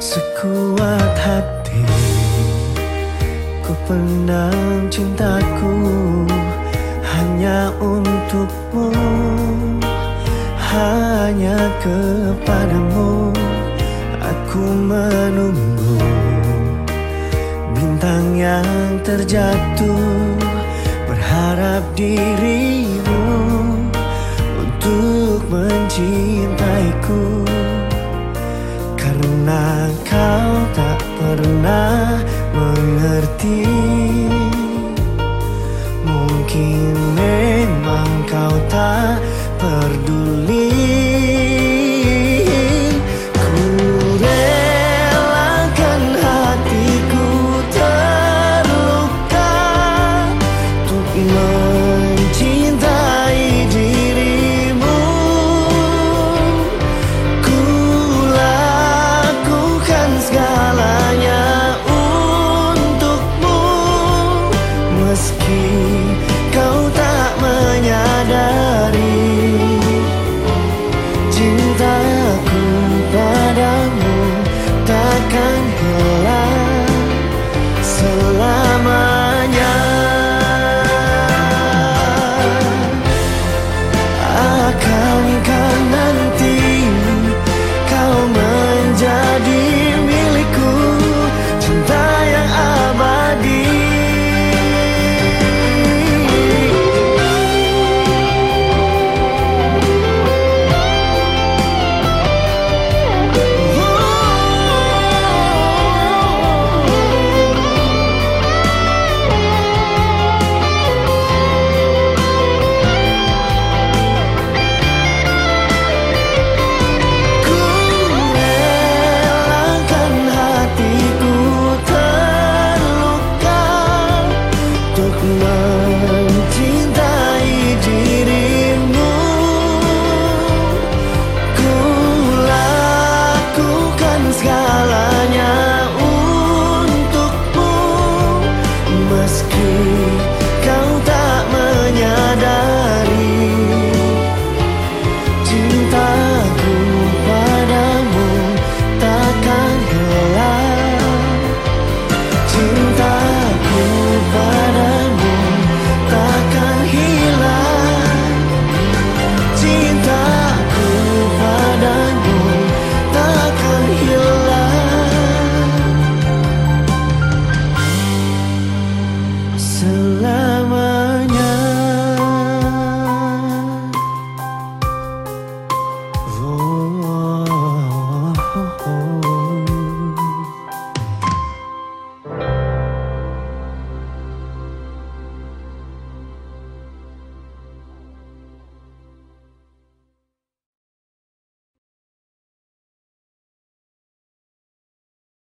Sekuat hati. Ku pendam cintaku Hanya untukmu Hanya kepadamu. Aku menunggu Bintang yang terjatuh Berharap dirimu jungle